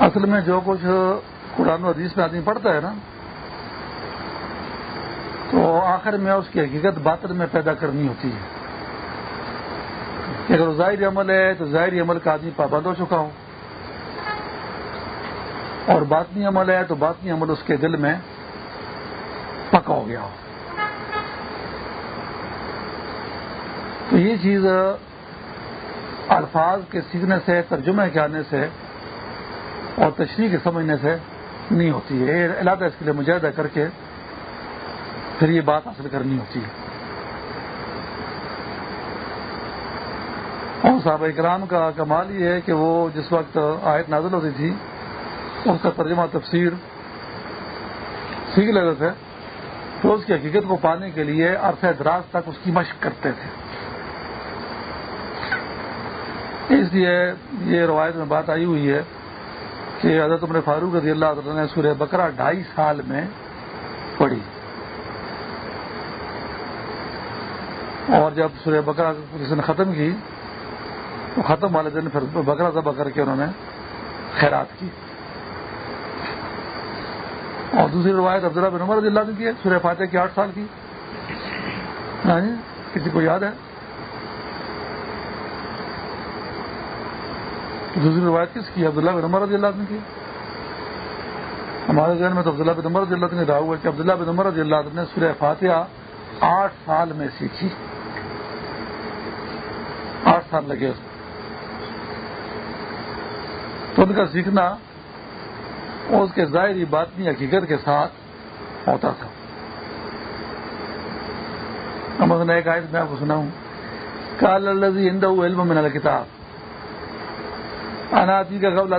اصل میں جو کچھ قرآن و حدیث میں آدمی پڑھتا ہے نا، تو آخر میں اس کی حقیقت باطن میں پیدا کرنی ہوتی ہے۔ اگر ظاہری عمل ہے، تو ظاہری عمل کا آدمی پابند ہو چکا ہو۔ اور باطنی عمل ہے، تو باطنی عمل اس کے دل میں پکا ہو گیا ہو۔ تو یہ چیز الفاظ کے سیکھنے سے، ترجمے کے آنے سے اور تشریح کے سمجھنے سے نہیں ہوتی ہے۔ علاقہ اس کے لیے مجاہدہ کر کے پھر یہ بات حاصل کرنی ہوتی ہے۔ اور صحابہ اکرام کا کمال یہ ہے کہ وہ جس وقت آیت نازل ہوتی تھی، اس کا ترجمہ تفسیر سیکھ لیتے تھے، تو اس کی حقیقت کو پانے کے لیے عرصہ دراز تک اس کی مشق کرتے تھے۔ اس لیے یہ روایت میں بات آئی ہوئی ہے کہ حضرت عمر فاروق رضی اللہ عنہ نے سورہ بکرا ڈھائی سال میں پڑھی۔ اور جب سورہ بکرا کسی نے ختم کی تو ختم والے دن پھر بکرا ذبح کر کے انہوں نے خیرات کی۔ اور دوسری روایت عبداللہ بن عمر رضی اللہ نے کی ہے، سورہ فاتح کی آٹھ سال کی۔ ہاں جی، کسی کو یاد ہے؟ دوسری روایت کس کی، عبداللہ بن عمر رضی اللہ نے کی۔ ہمارے ذہن میں تو عبداللہ بن عمر رضی اللہ نے رہا ہوا کہ عبداللہ بن عمر رضی اللہ عنہ نے سورہ فاتحہ آٹھ سال میں سیکھی۔ آٹھ سال لگے۔ اس تو ان کا سیکھنا اس کے ظاہری باطنی حقیقت کے ساتھ ہوتا تھا۔ ہم نے ایک آیت میں آپ کو سناؤں۔ کال الزی ہند علم من الکتاب اناتی کا قبل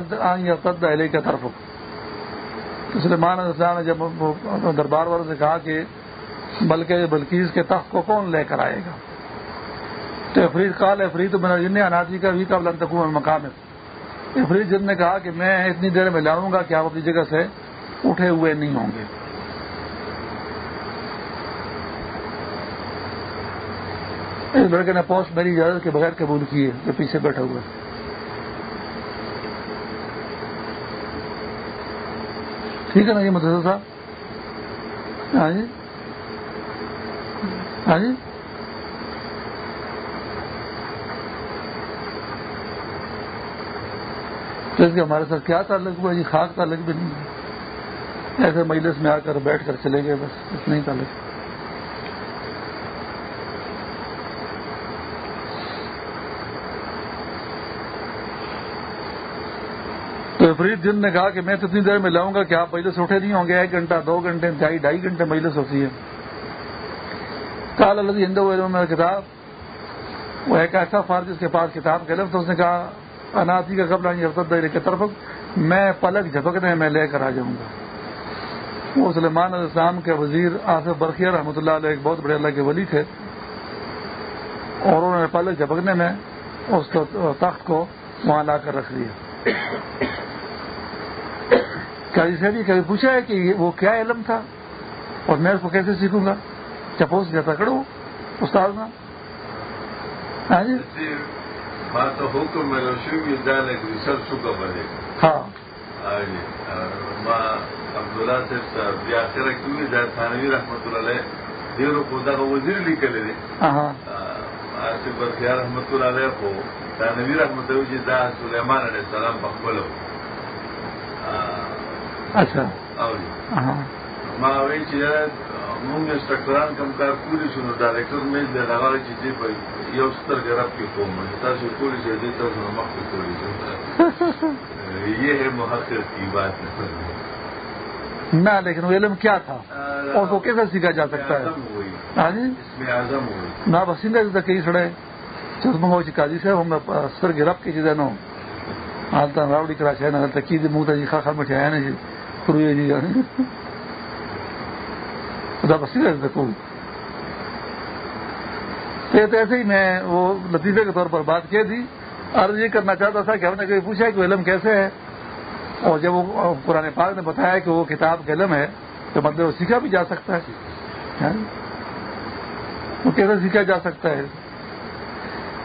علیہ کا طرف سلیمان علیہ السلام نے جب دربار والوں سے کہا کہ بلکہ بلکیز کے تخت کو کون لے کر آئے گا؟ تو افرید کال افرید جن اناجی کا بھی قبل انتقوم مقام ہے افرید جن نے کہا کہ میں اتنی دیر میں لاؤں گا کہ آپ اپنی جگہ سے اٹھے ہوئے نہیں ہوں گے۔ اس لڑکے نے پوسٹ میری اجازت کے بغیر قبول کی ہے جو پیچھے بیٹھا ہوا ہے ٹھیک ہے نا یہ مدرسہ صاحب؟ ہاں جی۔ ہاں جی۔ تو اس کے ہمارے ساتھ کیا تعلق ہوا؟ جی خاص تعلق بھی نہیں ہے۔ ایسے مجلس میں آ کر بیٹھ کر چلے گئے بس اتنا ہی تعلق۔ تو فرید جن جی نے کہا کہ میں تو اتنی دیر میں لاؤں گا کہ آپ مجلس اٹھے نہیں ہوں گے، ایک گھنٹہ، دو گھنٹے، ڈھائی ڈھائی گھنٹے مجلس ہوتی ہے۔ کال اللہ ہندو میں کتاب وہ ایک ایسا فرض جس کے پاس کتاب کے لفظ اس نے کہا اناجی کا قبل آئی کی طرف میں پلک جھپکنے میں لے کر آ جاؤں گا۔ وہ سلمان علیہ السلام کے وزیر آصف برقیہ رحمۃ اللہ علیہ ایک بہت بڑے اللہ کے ولی تھے۔ اور انہوں نے پلک جھپکنے میں اس تخت کو وہاں لا کر رکھ دیا۔ کبھی کبھی پوچھا ہے کہ وہ کیا علم تھا؟ اور میں اس کو کیسے سیکھوں گا؟ چپوس جاتا کرو استاد نا ہاں جی؟ ہاں عبداللہ سے رحمت اللہ دیو کو وزیر لکھ لے رحمت اللہ علیہ کو تانوی رحمت اللہ سلیمان علیہ السلام بخبل اچھا۔ ماوی چې موږ انسټرکټران کوم کار کولی شو نو ډایرکټر مې د هغه چې دی په یو ستر ګراب کې کوم تاسو کولی شئ دې تاسو مخ کې کولی شئ یہ ہے محقق کی بات۔ نہ لیکن وہ علم کیا تھا؟ اور وہ کیسے سیکھا جا سکتا ہے؟ ہاں جی۔ نہ بسندہ جیسا کئی سڑے۔ چشمہ قاضی سے ہم سر گرب کی چیزیں نو۔ حالتا راوڑی کرا چاہے نہ کی منہ جی خا خا مٹھے آیا نا جی۔ جی خدا تو ایسے ہی میں وہ لطیفے کے طور پر بات کی تھی عرض یہ کرنا چاہتا تھا کہ ہم نے کبھی پوچھا کہ وہ علم کیسے ہے۔ اور جب وہ قرآن پاک نے بتایا کہ وہ کتاب کا علم ہے، تو مطلب وہ سیکھا بھی جا سکتا ہے۔ ہاں؟ وہ کیسے سیکھا جا سکتا ہے؟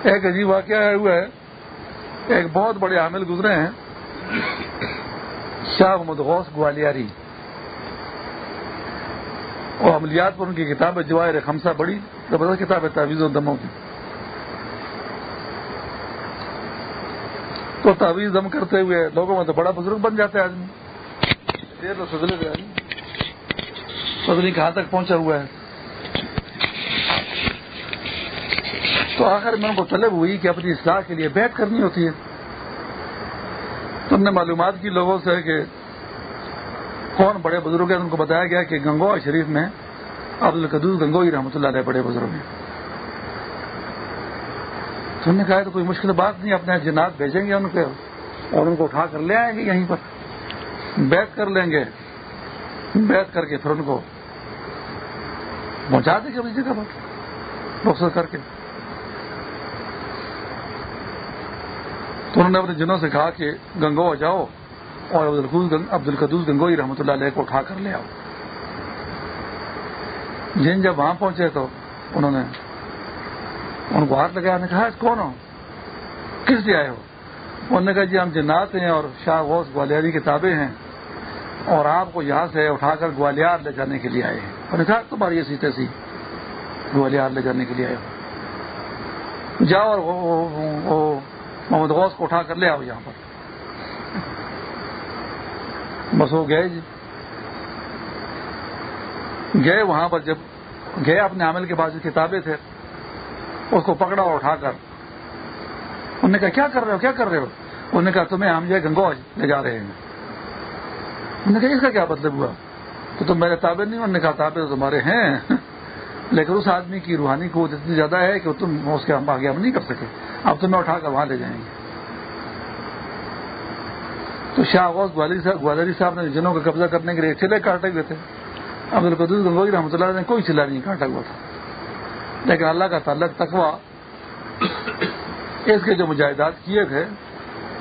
ایک عجیب واقعہ ہوا ہے۔ ایک بہت بڑے حامل گزرے ہیں۔ شاہ محمد غوث گوالیاری۔ اور عملیات پر ان کی کتاب ہے جواہر خمسہ بڑی، زبردست کتاب ہے، تعویذ و دموں کی۔ تو تعویذ دم کرتے ہوئے لوگوں میں تو بڑا بزرگ بن جاتا ہے آدمی۔ دیر تو سدلے گئے پتنی کہاں تک پہنچا ہوا ہے؟ تو آخر میں ان کو طلب ہوئی کہ اپنی اصلاح کے لیے بیٹھ کرنی ہوتی ہے۔ تم نے معلومات کی لوگوں سے کہ کون بڑے بزرگ ہیں، ان کو بتایا گیا کہ گنگوا شریف میں عبد القدوس گنگوئی رحمۃ اللہ علیہ بڑے بزرگ ہیں۔ تو نے کہا تو کوئی مشکل بات نہیں، اپنے جنات بھیجیں گے ان کو اور ان کو اٹھا کر لے آئیں گے یہیں پر۔ بیت کر لیں گے۔ بیت کر کے پھر ان کو پہنچا دیں گے اپنی جگہ پر۔ رخصت کر کے۔ تو انہوں نے اپنے جنوں سے کہا کہ گنگو جاؤ اور عبد القدوس گنگوئی رحمۃ اللہ علیہ کو اٹھا کر لے آؤ۔ جن جب وہاں پہنچے تو انہوں نے ان کو ہاتھ لگایا نے کہا کون ہو؟ کس لیے آئے ہو؟ انہوں نے کہا جی ہم جنات ہیں اور شاہ غوث گوالیاری کتابیں ہیں اور آپ کو یہاں سے اٹھا کر گوالیار لے جانے کے لیے آئے ہیں۔ انہوں نے کہا، تمہاری ایسی تیسی گوالیار لے جانے کے لیے آئے ہو۔ جاؤ اور محمد غوث کو اٹھا کر لے آؤ یہاں پر۔ بس وہ گئے جی۔ گئے وہاں پر جب گئے اپنے عمل کے بعد جو کتابیں تھے، اس کو پکڑا اور اٹھا کر۔ انہوں نے کہا، کیا کر رہے ہو؟ کیا کر رہے ہو؟ انہوں نے کہا، تمہیں ہم جو گنگوج لے جا رہے ہیں۔ انہوں نے کہا، اس کا کیا مطلب ہوا؟ تو تم میرے تابے نہیں انہوں نے کہا تابے تو تمہارے ہیں۔ لیکن اس آدمی کی روحانی قوت اتنی زیادہ ہے کہ تم اس کے ہم آگے ہم نہیں کر سکے۔ اب تمہیں اٹھا کر وہاں لے جائیں گے۔ تو شاہ غوث گوالری صاحب نے جنوں کا قبضہ کرنے کے لیے چلے کاٹے ہوئے تھے۔ عبد القدوس گنگوئی رحمۃ اللہ نے کوئی چلا نہیں، کاٹا ہوا تھا۔ لیکن اللہ کا تعلق تقوا اس کے جو مجاہدات کیے تھے،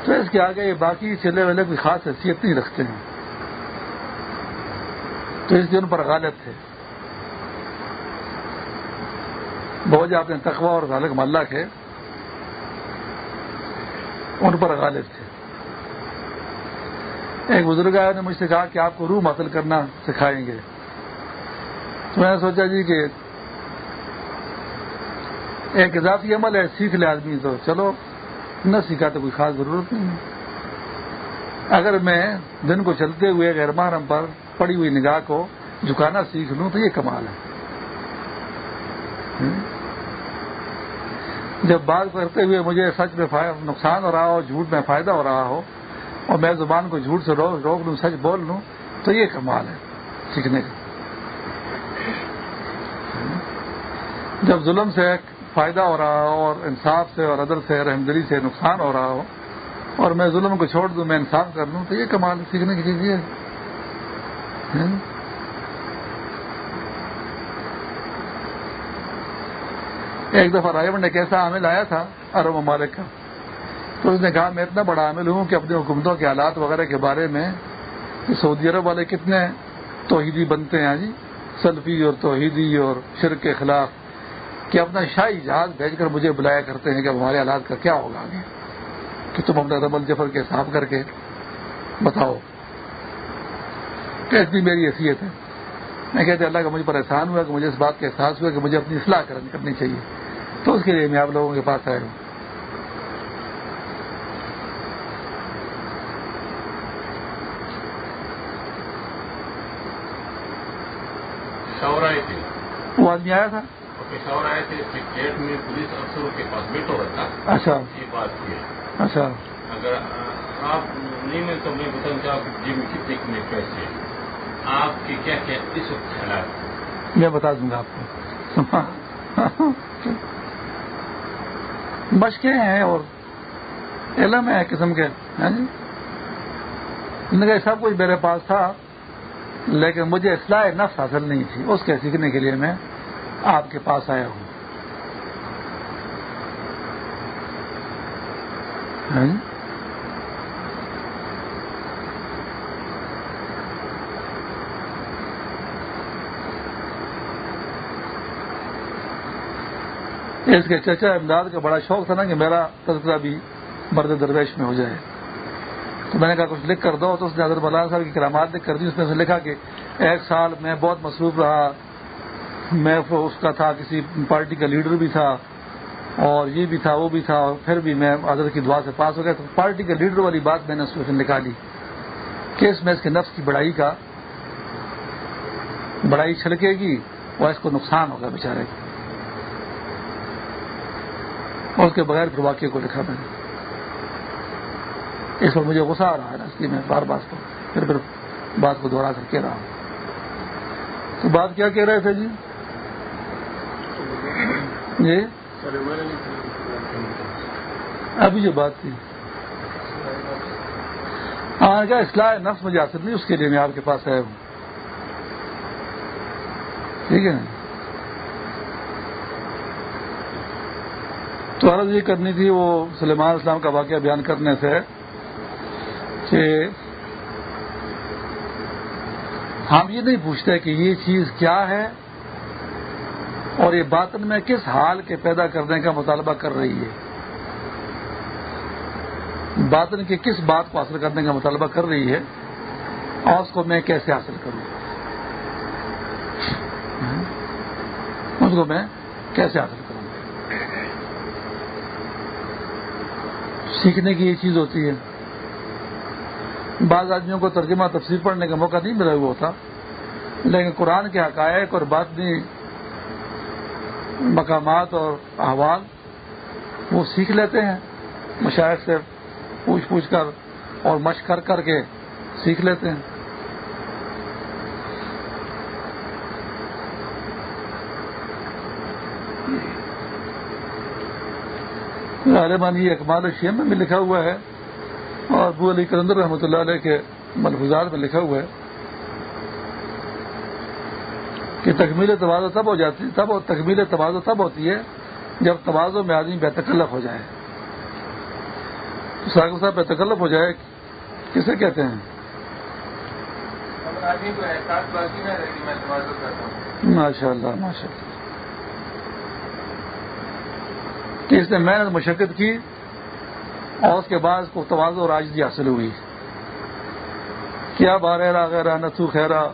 تو اس کے آگے یہ باقی چلے والے کوئی خاص حیثیت نہیں رکھتے ہیں۔ تو اس دن پر غالب تھے۔ بہت آپ نے تقوا اور ذالک ملہ کے ان پر غالب تھے۔ ایک بزرگ آیا نے مجھ سے کہا کہ آپ کو روح حاصل کرنا سکھائیں گے۔ تو میں نے سوچا جی کہ ایک اضافی عمل ہے، سیکھ لے آدمی، تو چلو، نہ سیکھا تو کوئی خاص ضرورت نہیں۔ ہے اگر میں دن کو چلتے ہوئے غیر محرم پر پڑی ہوئی نگاہ کو جھکانا سیکھ لوں، تو یہ کمال ہے۔ جب بات کرتے ہوئے مجھے سچ میں نقصان ہو رہا ہو، جھوٹ میں فائدہ ہو رہا ہو، اور میں زبان کو جھوٹ سے روک لوں، سچ بول لوں، تو یہ کمال ہے سیکھنے کا۔ جب ظلم سے فائدہ ہو رہا ہو، اور انصاف سے، اور عدل سے رحمدری سے نقصان ہو رہا ہو، اور میں ظلم کو چھوڑ دوں، میں انصاف کر لوں، تو یہ کمال سیکھنے کی چیز یہ ہے۔ ایک دفعہ رائے نے کیسا عامل آیا تھا ارب ممالک کا۔ تو اس نے کہا، میں اتنا بڑا عامل ہوں کہ اپنی حکومتوں کے حالات وغیرہ کے بارے میں سعودی عرب والے کتنے توحیدی بنتے ہیں جی سلفی اور توحیدی اور شرک کے خلاف، کہ اپنا شاہی جہاز بھیج کر مجھے بلایا کرتے ہیں کہ اب ہمارے حالات کا کیا ہوگا آگے۔ کہ تم اپنا ربل جفر کے حساب کر کے بتاؤ۔ کیسی میری حیثیت ہے۔ میں کہتے اللہ کا مجھ پر احسان ہوا کہ مجھے اس بات کا احساس ہوا کہ مجھے اپنی اصلاح کرنی چاہیے۔ تو اس کے لیے میں آپ لوگوں کے پاس آیا ہوں۔ وہ آدمی آیا تھا؟ آئے تھے میں پولیس افسروں کے پاس بیٹھا ہوا تھا۔ اچھا۔ یہ بات کی اچھا۔ اگر آپ نہیں میں تو میں بتاؤں کہ آپ جی میں کتنے کتنے پیسے آپ کے کیا کیا اس وقت خیالات میں بتا دوں گا آپ کو۔ مشقیں ہیں اور علم ہے قسم کے ہاں جی؟ سب کچھ میرے پاس تھا، لیکن مجھے اصلاح نفس حاصل نہیں تھی۔ اس کے سیکھنے کے لیے میں آپ کے پاس آیا ہوں۔ ہاں جی؟ اس کے چچا امداد کا بڑا شوق تھا نا کہ میرا تذکرہ بھی مرد درویش میں ہو جائے۔ تو میں نے کہا کچھ لکھ کر دو، تو اس نے حضرت مولانا صاحب کی کرامات لکھ کر دی، اس میں سے لکھا کہ ایک سال میں بہت مصروف رہا۔ میں اس کا تھا، کسی پارٹی کا لیڈر بھی تھا، اور یہ بھی تھا، وہ بھی تھا، اور پھر بھی میں حضرت کی دعا سے پاس ہو گیا۔ تو پارٹی کے لیڈر والی بات میں نے اس میں نکالی کہ اس میں اس کے نفس کی بڑائی کا، بڑائی چھلکے گی اور اس کو نقصان ہوگا بیچارے۔ اور اس کے بغیر پھر واقعے کو لکھا میں نے۔ اس پر مجھے غصہ آ رہا ہے نا، اس لیے میں بار بار کو پھر پھر بات کو دوہرا کر کہہ رہا ہوں۔ تو بات کیا کہہ رہے تھے جی؟ جی؟ ابھی جو بات تھی۔ ہاں کیا اصلاح نفس مجھے حاصل نہیں، اس کے لیے میں آپ کے پاس آیا ہوں۔ ٹھیک ہے۔ نا تو عرض یہ کرنی تھی، وہ سلیمان اسلام کا واقعہ بیان کرنے سے کہ ہم یہ نہیں پوچھتے کہ یہ چیز کیا ہے اور یہ باطن میں کس حال کے پیدا کرنے کا مطالبہ کر رہی ہے۔ باطن کے کس بات کو حاصل کرنے کا مطالبہ کر رہی ہے اور اس کو میں کیسے حاصل کروں؟ اس کو میں کیسے حاصل کروں سیکھنے کی یہ چیز ہوتی ہے۔ بعض آدمیوں کو ترجمہ تفسیر پڑھنے کا موقع نہیں ملا ہوا ہوتا، لیکن قرآن کے حقائق اور باطنی مقامات اور احوال وہ سیکھ لیتے ہیں مشاعر سے پوچھ پوچھ کر اور مشق کر کر کے سیکھ لیتے ہیں۔ عالمانی اکمال شیم میں بھی لکھا ہوا ہے اور ابو علی کرندر رحمۃ اللہ علیہ کے ملفوظات میں لکھا ہوا ہے کہ تکمیل توازو تب ہو جاتی تب تکمیل توازو تب ہوتی ہے جب توازو میں آدمی بے تکلف ہو جائے۔ ساگر صاحب بے تکلف ہو جائے کسے کہتے ہیں؟ ماشاء اللہ ماشاء اللہ کہ اس نے محنت مشقت کی اور اس کے بعد اس کو توازو اور آجزی حاصل ہوئی۔ کیا بارہ غیرہ نسو خیرہ،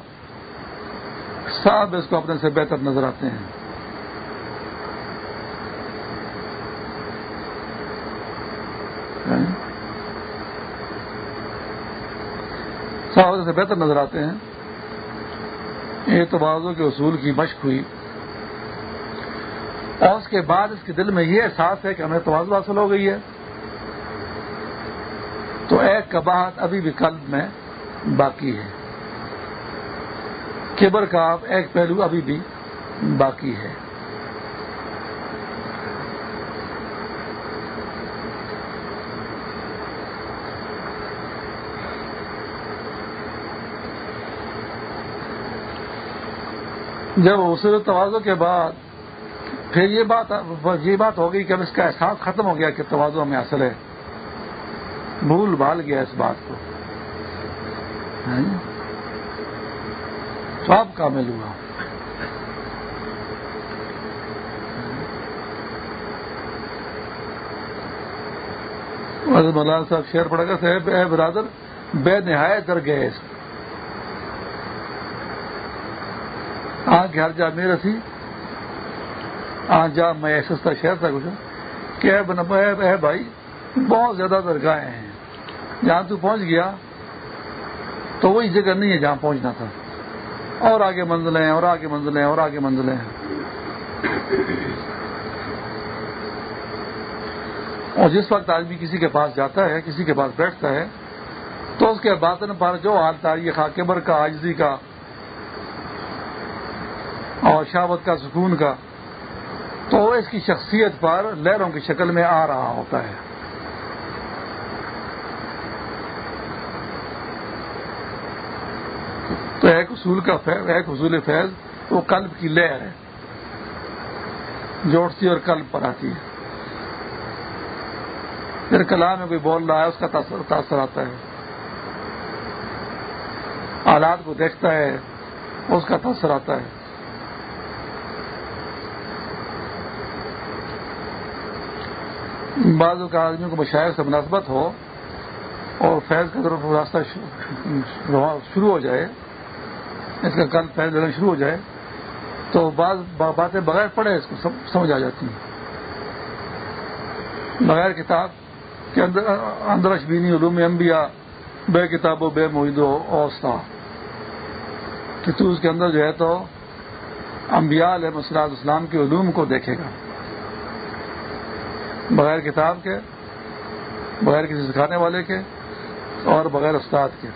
سب اس کو اپنے سے بہتر نظر آتے ہیں۔ صاحب سے بہتر نظر آتے ہیں۔ یہ توازوں کے اصول کی مشق ہوئی۔ اور اس کے بعد اس کے دل میں یہ احساس ہے کہ ہمیں توازو حاصل ہو گئی ہے۔ تو ایک کباہت ابھی بھی قلب میں باقی ہے۔ کیبر کا ایک پہلو ابھی بھی باقی ہے۔ جب اصول توازو کے بعد پھر یہ بات یہ بات ہو گئی کہ اب اس کا احساس ختم ہو گیا کہ توازو ہمیں اصل ہے۔ بھول بھال گیا اس بات کو۔ ہاں جی؟ تو آپ کامل ہوا۔ مولانا صاحب شیر پڑا گا صاحب، اے برادر، بے نہایت در گئے۔ آنکھ ہر جا میرا سی آج جا، میں سستا شہر تھا کچھ کہ اے بھائی، بہت زیادہ درگاہیں ہیں۔ جہاں تو پہنچ گیا، تو وہی جگہ نہیں ہے جہاں پہنچنا تھا۔ اور آگے منزلیں اور آگے منزلیں اور آگے منزلیں اور جس وقت آدمی کسی کے پاس جاتا ہے، کسی کے پاس بیٹھتا ہے، تو اس کے باطن پر جو حال تاریخ کبر کا آجزی کا، اور شاوت کا، سکون کا تو اس کی شخصیت پر لہروں کی شکل میں آ رہا ہوتا ہے۔ تو ایک اصول کا فیض، ایک اصول فیض، وہ قلب کی لہر ہے، جوڑتی اور قلب پر آتی ہے۔ پھر کلام میں کوئی بول رہا ہے، اس کا تاثر آتا ہے۔ آلات کو دیکھتا ہے، اس کا تاثر آتا ہے۔ بعض کا آدمیوں کو مشاعر سے مناسبت ہو اور فیض کا طرف راستہ شروع ہو جائے، اس کا کل فیض لینا شروع ہو جائے، تو بعض باتیں بغیر پڑھے اس کو سمجھ آ جاتی ہیں۔ بغیر کتاب کے اندر اندر اشبینی، علوم انبیاء، بے کتاب و بے معید و اوستا کہ تو اس کے اندر جو ہے تو انبیاء علیہ مسلاط اسلام کے علوم کو دیکھے گا۔ بغیر کتاب کے، بغیر کسی سکھانے والے کے اور بغیر استاد کے۔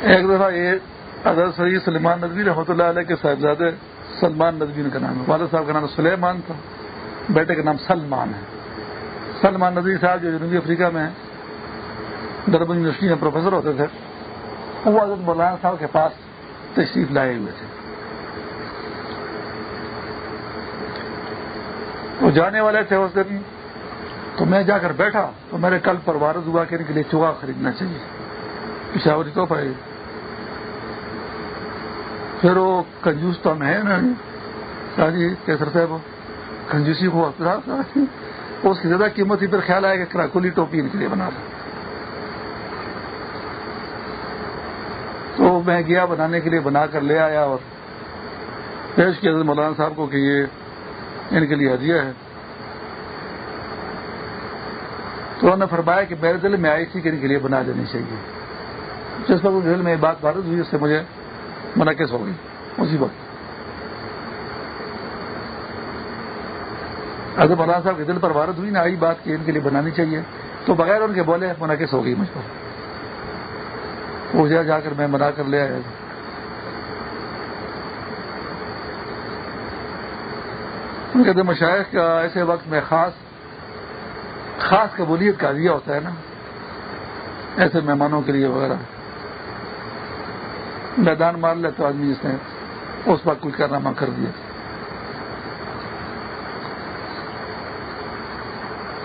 ایک دفعہ یہ اظہر سعید سلمان ندوی رحمۃ اللہ علیہ کے صاحبزادے سلمان ندوی کا نام ہے والد صاحب کا نام سلیمان تھا، بیٹے کا نام سلمان ہے۔ سلمان ندوی صاحب جو جنوبی افریقہ میں دربن یونیورسٹی میں پروفیسر ہوتے تھے۔ وہ حضرت مولانا صاحب کے پاس تشریف لائے ہوئے تھے۔ وہ جانے والے تھے اس دن۔ تو میں جا کر بیٹھا تو میرے کل پر وارد ہوا کہ ان کے لیے چوہا خریدنا چاہیے۔ پشاوری تو پائے پھر وہ کنجوس تو ہے نا جی۔, جی۔ کیسر صاحب، کنجوسی کو اس کی زیادہ قیمت ہی پھر خیال آیا کہ کراکولی ٹوپی ان کے لیے بنا رہا تو میں گیا بنانے کے لیے، بنا کر لے آیا اور پیش کیا مولانا صاحب کو کہ یہ ان کے لیے ہدیہ ہے۔ تو انہوں نے فرمایا کہ میرے دل میں آئی تھی کہ ان کے لیے بنا دینی چاہیے۔ جس وقت دل میں بات بارش ہوئی، اس سے مجھے منعقد ہو گئی۔ اسی وقت۔ اگر مولانا صاحب کے دل پر وارد ہوئی نا آئی بات کہ ان کے لیے بنانی چاہیے۔ تو بغیر ان کے بولے منعقد ہو گئی مجھ پر۔ وہ جا کر میں بنا کر لے آیا کہتے مشاعر کا ایسے وقت میں خاص خاص قبولیت کا دیا ہوتا ہے نا۔ ایسے مہمانوں کے لیے وغیرہ۔ میدان مار لے تو آدمی اس نے۔ اس وقت کچھ کارنامہ کر دیا۔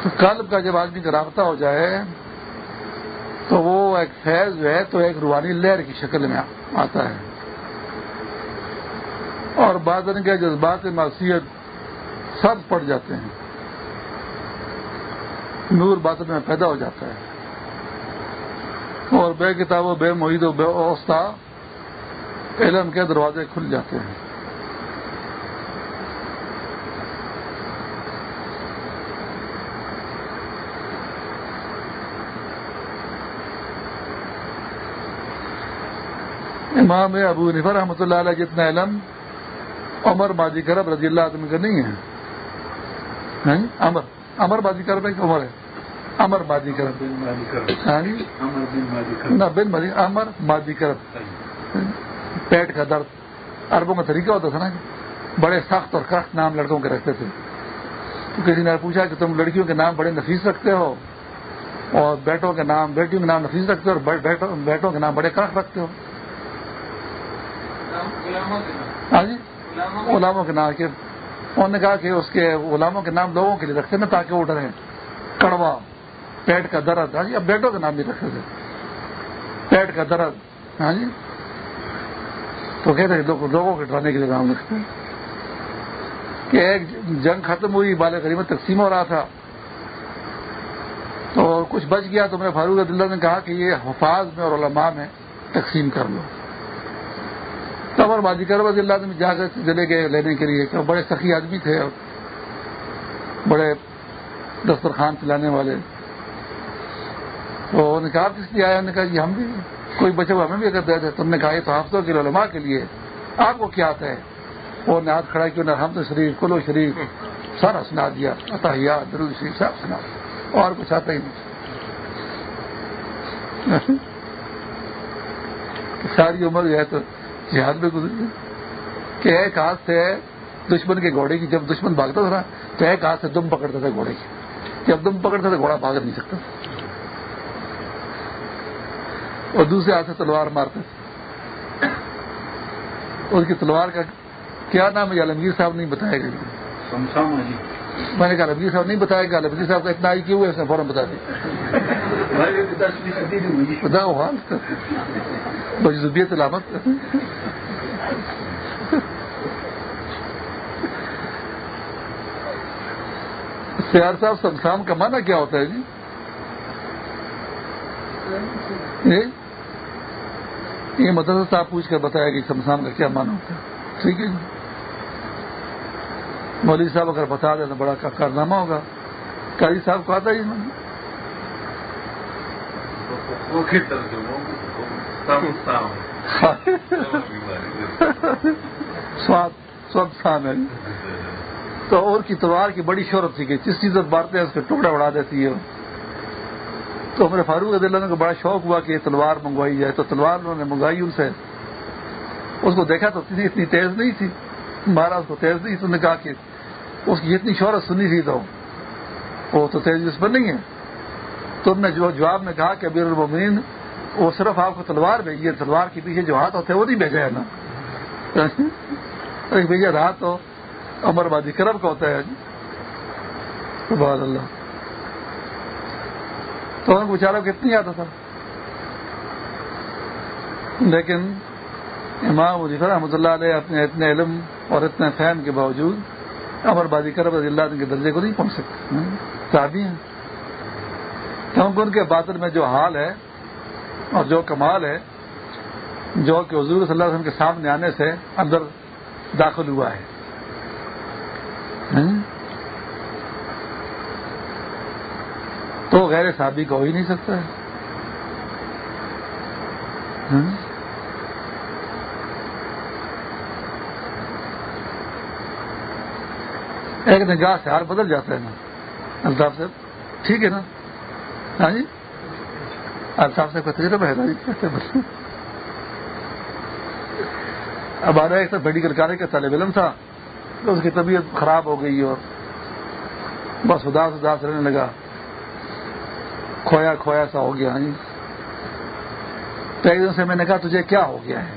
تو قلب کا جب آدمی کا رابطہ ہو جائے وہ ایک فیض جو ہے تو ایک روحانی لہر کی شکل میں آتا ہے۔ اور بعض ان کے جذبات معصیت سب پڑ جاتے ہیں۔ نور باطن میں پیدا ہو جاتا ہے۔ اور بے کتاب و بے محید و بے اوستا علم کے دروازے کھل جاتے ہیں۔ امام ابو نفر رحمۃ اللہ علیہ جتنا علم عمر بازی کرب رضی اللہ عنہ کا نہیں ہے۔ امر امر بازی کرب ہے کہ عمر ہے؟ امر بازی کرب۔ نہ بن بازی امر بازی کرب۔ پیٹ کا درد۔ اربوں کا طریقہ ہوتا تھا نا بڑے سخت اور کخت نام لڑکوں کے رکھتے تھے۔ تو کسی نے پوچھا کہ تم لڑکیوں کے نام بڑے نفیس رکھتے ہو؟ اور بیٹوں کے نام بیٹیوں کے نام نفیس رکھتے ہو؟ اور بیٹوں کے نام بڑے کخت رکھتے ہو؟ ہاں جی؟ غلاموں کے نام کے۔ انہوں نے کہا کہ اس کے غلاموں کے نام لوگوں کے لیے رکھتے نا تاکہ وہ ڈرے کڑوا پیٹ کا درد۔ ہاں جی اب بیٹوں کے نام بھی رکھتے تھے۔ پیٹ کا درد۔ ہاں جی؟ تو کہتے ہیں لوگوں کے ڈرانے کے لیے نام رکھتے ہیں۔ کہ ایک جنگ ختم ہوئی بال غریبت تقسیم ہو رہا تھا۔ تو کچھ بچ گیا تو میں فاروق عبداللہ نے کہا کہ یہ حفاظ میں اور علماء میں تقسیم کر لو۔ تبر بازی کر رضی اللہ میں جا کر چلے گئے لینے کے لیے کہ بڑے سخی آدمی تھے اور بڑے دسترخوان چلانے والے۔ تو انہوں نے کہا کس لیے آیا انہوں نے کہا جی ہم بھی کوئی بچے ہمیں بھی اگر دے دے تم نے کہا، یہ تو ہفتوں کے علماء کے لیے۔ آپ کو کیا آتا ہے؟ وہ نے ہاتھ کھڑا کیوں نہ ہم تو شریف کلو شریف سارا سنا دیا۔ عطا درود شریف، سب سنا اور کچھ آتا ہی نہیں۔ ساری عمر جو ہے تو جہاد میں گزری کہ ایک ہاتھ سے دشمن کے گھوڑے کی جب دشمن بھاگتا تھا نا تو ایک ہاتھ سے دم پکڑتا تھا گھوڑے کی۔ جب دم پکڑتا تھا گھوڑا بھاگ نہیں سکتا۔ اور دوسرے ہاتھ سے تلوار مارتے تھے اس کی تلوار کا کیا نام ہے؟ عالمگیر صاحب نہیں بتایا گیا میں نے کہا عالمگیر صاحب نہیں بتایا گیا عالمگیر صاحب کا اتنا آئی کیوں ہے؟ اس نے فوراً بتا دیا۔ خدا حال علامت سیار صاحب سمسان کا معنی کیا ہوتا ہے جی؟ یہ؟ مدرسہ صاحب پوچھ کر بتایا کہ سمسان کا کیا معنی ہوتا ہے۔ ٹھیک ہے جی۔ مولوی صاحب اگر بتا دیں تو بڑا کارنامہ ہوگا۔ قاری صاحب کو آتا ہے جی سواد ہے۔ تو اور کی تلوار کی بڑی شہرت تھی کہ جس چیز مارتے ہیں اس کے ٹکڑا اڑا دیتی ہے۔ تو ہمارے فاروق عدل کو بڑا شوق ہوا کہ یہ تلوار منگوائی جائے۔ تو تلوار انہوں نے منگوائی ان سے۔ اس کو دیکھا تو اتنی تیز نہیں تھی۔ مارا اس کو تیز نہیں تو نے کہا کہ اس کی اتنی شہرت سنی تھی تو وہ تو تیز اس پر نہیں ہے۔ تو نے جو جواب میں کہا کہ ابیر المین وہ صرف آپ کو تلوار بھیجی ہے، تلوار کے پیچھے جو ہاتھ ہوتے ہیں وہ نہیں بھیجا ہے نا؟ بھیجا رات تو امر بادی کرب کا ہوتا ہے جی۔ سبحان اللہ۔ تو ان کو کتنی آتا تھا لیکن امام وزیفر رحمۃ اللہ علیہ اپنے اتنے علم اور اتنے فہم کے باوجود امر بادی کرب رضی اللہ کے درجے کو نہیں پہنچ سکتے۔ شادی ہیں۔ کیونکہ ان کے باطن میں جو حال ہے اور جو کمال ہے، جو کہ حضور صلی اللہ علیہ وسلم کے سامنے آنے سے اندر داخل ہوا ہے۔ تو غیر صحابی کو ہو ہی نہیں سکتا ہے۔ ایک نگاہ سے ہار بدل جاتا ہے نا۔ الطاف صاحب، ٹھیک ہے نا؟ ہاں جی؟ الطاف صاحب کا تجربہ ہے نا ہمارا ایک میڈیکل کالج کا طالب علم تھا، تو اس کی طبیعت خراب ہو گئی اور بس اداس اداس رہنے لگا۔ کھویا کھویا سا ہو گیا ہاں جی۔ تو ایک دن سے میں نے کہا، تجھے کیا ہو گیا ہے؟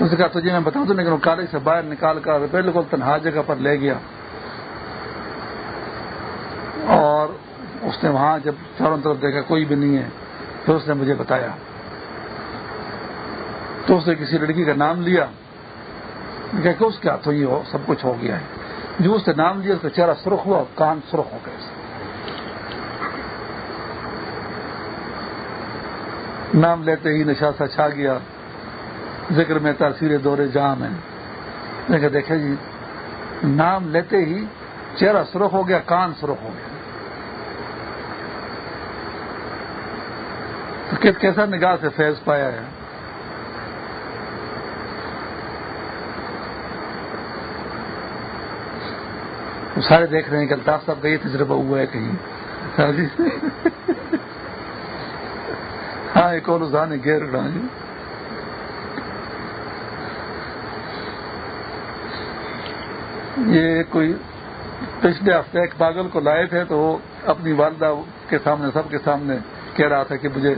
اس نے کہا، تجھے میں بتا دوں لیکن کالج سے باہر نکال کر بالکل تنہا جگہ پر لے گیا اور اس نے وہاں جب چاروں طرف دیکھا کوئی بھی نہیں ہے پھر اس نے مجھے بتایا۔ تو اس نے کسی لڑکی کا نام لیا۔ کہ اس کے ہاتھوں یہ ہو، سب کچھ ہو گیا ہے۔ جو اس نے نام لیا، اس کا چہرہ سرخ ہوا کان سرخ ہو گئے۔ نام لیتے ہی نشا سا چھا گیا۔ ذکر میں تاثیر دور جام ہے۔ دیکھے جی نام لیتے ہی چہرہ سرخ ہو گیا، کان سرخ ہو گیا۔ کیسا نگاہ سے فیض پایا ہے؟ سارے دیکھ رہے ہیں کہ الطاف صاحب کا یہ تجربہ ہوا ہے کہیں۔ ہاں, ایک اور رجحان گیر جی یہ کوئی پچھلے ہفتے ایک پاگل کو لائے تھے تو وہ اپنی والدہ کے سامنے سب کے سامنے کہہ رہا تھا کہ مجھے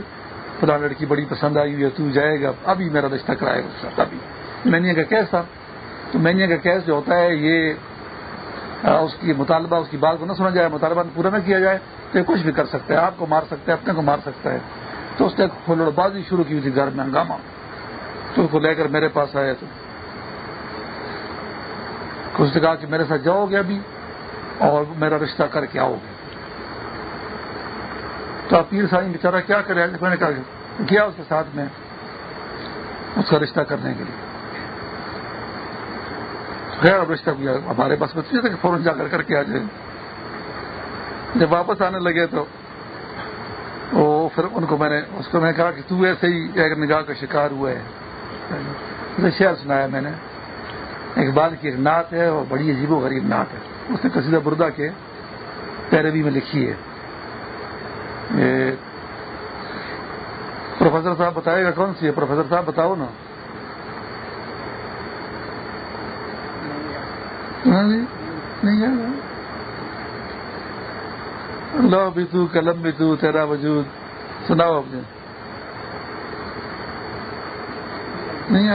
فلاں لڑکی بڑی پسند آئی ہوئی ہے، تو جائے گا ابھی میرا رشتہ کرائے گا اس کا ابھی مینیا کا کیس تھا تو مینیا کا کیس جو ہوتا ہے، یہ اس کی مطالبہ، اس کی بات کو نہ سنا جائے، مطالبہ پورا نہ کیا جائے، تو یہ کچھ بھی کر سکتا ہے، آپ کو مار سکتا ہے، اپنے کو مار سکتا ہے۔ تو اس نے کھلڑ بازی شروع کی ہوئی تھی گھر میں ہنگامہ۔ تو اس کو لے کر میرے پاس آئے تو اس نے کہا کہ میرے ساتھ جاؤ گے ابھی، اور میرا رشتہ کر کے آؤ گے۔ تو آپ پیر سائی بیچارہ کیا کرے؟ میں نے کہا، کیا اس کے ساتھ میں اس کا رشتہ کرنے کے لیے؟ خیر، اب رشتہ کیا؟ ہمارے پاس بچے تھے کہ فوراً جا کر کر کے آ جائے جب واپس آنے لگے تو وہ پھر ان کو میں نے، اس کو میں نے کہا کہ تو ایسے ہی ایک نگاہ کا شکار ہوا ہے۔ شعر سنایا میں نے۔ اقبال کی ایک نعت ہے اور بڑی عجیب و غریب نعت ہے۔ اس نے قصیدہ بردہ کے پیروی میں لکھی ہے۔ یہ پروفیسر صاحب بتائے گا کون سی ہے؟ پروفیسر صاحب بتاؤ نا۔ ہاں جی، لو بھی تو، قلم بھی تو، تیرا وجود۔ سناؤ اپنے۔ نہیں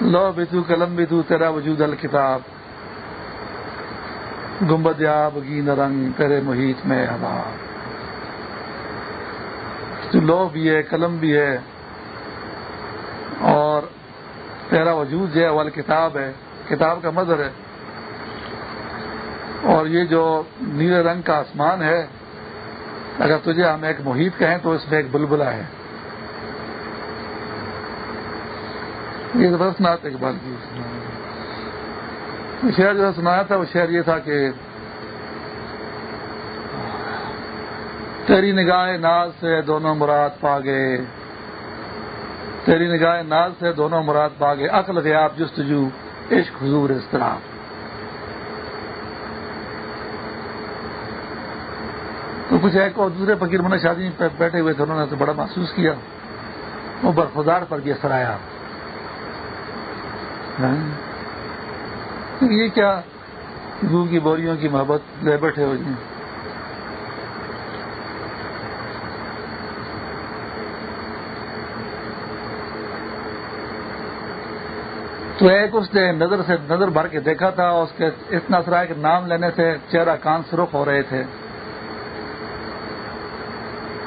لو بھی تو، قلم بھی تو، تیرا وجود الکتاب۔ گنبد آب گین رنگ تیرے محیط میں ہوا۔ لو بھی ہے، قلم بھی ہے۔ اور تیرا وجود جو ہے وہ کتاب ہے۔ کتاب کا مظہر ہے۔ اور یہ جو نیلے رنگ کا آسمان ہے، اگر تجھے ہم ایک محیط کہیں تو اس میں ایک بلبلا ہے۔ یہ زبردست نات اقبال کی۔ شعر جو سنایا تھا، وہ شعر یہ تھا کہ تیری نگاہ ناز سے دونوں مراد پا گئے تیری نگاہ ناز سے دونوں مراد پا گئے عقل، غیاب، جستجو، عشق، حضور اس طرح تو کچھ ایک اور دوسرے فقیر من شادی بیٹھے ہوئے تھے، انہوں نے تو بڑا محسوس کیا۔ وہ برفدار پر بھی اثر آیا۔ ہاں؟ یہ کیا گو کی بوریوں کی محبت لے بیٹھے ہوئے ہیں؟ تو ایک اس نے نظر سے نظر بھر کے دیکھا تھا، اس کے اتنا اثر کہ نام لینے سے چہرہ کان سرخ ہو رہے تھے۔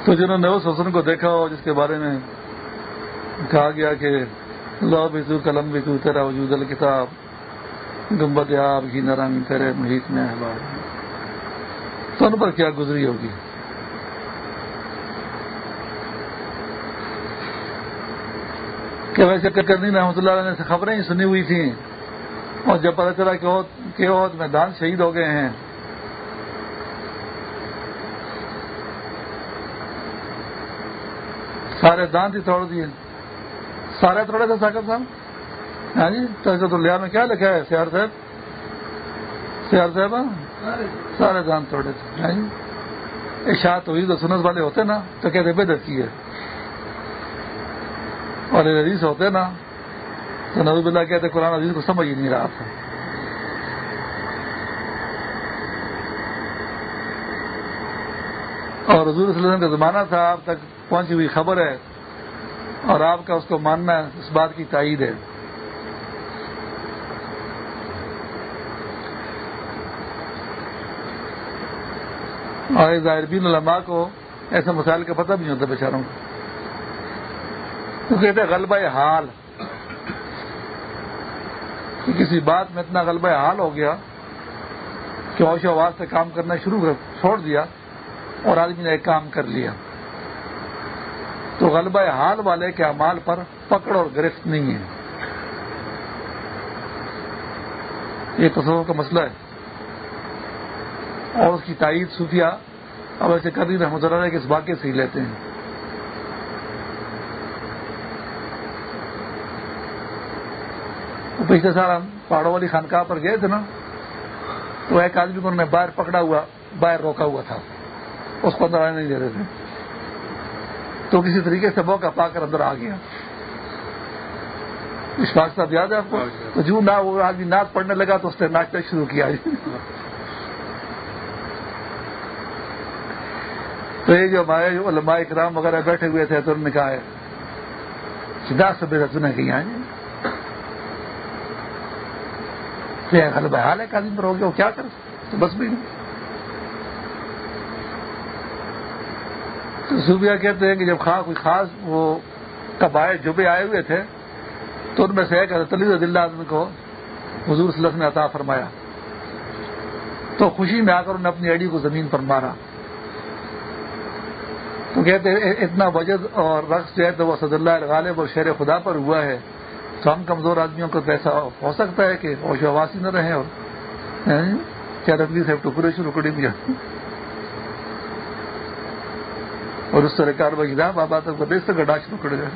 تو جنہوں نے اس حسن کو دیکھا ہو جس کے بارے میں کہا گیا کہ لو بھی قلم بھی تیرا وجود الکتاب گمبت آپ گھی نرنگ تیرے محیط میں تو ان پر کیا گزری ہوگی؟ کہ ویسے کرنی رحمۃ اللہ علیہ سے خبریں ہی سنی ہوئی تھیں۔ اور جب پتا چلا کہ عہد میں دان شہید ہو گئے ہیں۔ سارے دانت ہی توڑ دیے۔ سارے توڑے تھے ساکر صاحب؟ ہاں جی تو لیا میں کیا لکھا ہے؟ سیار صاحب؟ سیار صاحب؟ سارے دانت توڑے تھے۔ ہاں جی اشاعت ہوئی تو سنت والے ہوتے نا، تو کہتے بے دستی ہے۔ اور عزیز ہوتے نا، تو نظب اللہ کہتے قرآن عزیز کو سمجھ ہی نہیں رہا تھا۔ اور حضور صلی اللہ علیہ وسلم کا زمانہ تھا آپ تک پہنچی ہوئی خبر ہے، اور آپ کا اس کو ماننا اس بات کی تائید ہے۔ اور ظاہر بین علماء کو ایسے مسائل کا پتہ بھی نہیں ہوتا بیچاروں کو۔ تو کہتے غلبہ حال۔ کہ کسی بات میں اتنا غلبہ حال ہو گیا کہ اوش آواز سے کام کرنا شروع کر چھوڑ دیا اور آدمی نے ایک کام کر لیا۔ تو غلبہ حال والے کے امال پر پکڑ اور گرفت نہیں ہے۔ یہ تصور کا مسئلہ ہے۔ اور اس کی تائید صوفیہ اب ایسے کر رہی رحمۃ اللہ کہ اس واقعے سے ہی لیتے ہیں۔ پچھلے سال ہم پہاڑوں والی خانقاہ پر گئے تھے نا، تو ایک آدمی کو انہوں نے باہر پکڑا ہوا، باہر روکا ہوا تھا۔ اس کو اندر آنے نہیں دے رہے تھے۔ تو کسی طریقے سے موقع پا کر اندر آ گیا۔ وشواس صاحب یاد ہے آپ کو؟ تو جو نہ وہ آدمی ناچ پڑھنے لگا تو اس نے ناچنا شروع کیا۔ تو یہ جو ہمارے علماء اکرام وغیرہ بیٹھے ہوئے تھے تو انہوں نے کہا ہے سدا سے بے سنے کہ یہاں حال ہے پر ہو گیا، وہ کیا کر تو بس بھی نہیں۔ تو صوبیہ کہتے ہیں کہ جب خاص کوئی خاص وہ قبائل جبے آئے ہوئے تھے، تو ان میں سے ایک حضرت دلہ کو حضور صلی اللہ علیہ نے عطا فرمایا۔ تو خوشی میں آ کر انہوں نے اپنی ایڈی کو زمین پر مارا۔ تو کہتے ہیں، اتنا وجد اور رقص جو ہے تو وہ صد اللہ غالب اور شیر خدا پر ہوا ہے۔ تو ہم کمزور آدمیوں کو ایسا ہو سکتا ہے کہ ہوش آواسی نہ رہے اور کیا سے ٹکڑے شروع کڑی بھی اور اس طرح کاروائی رہا بابا تک دیش سے گڈا شروع کر گئے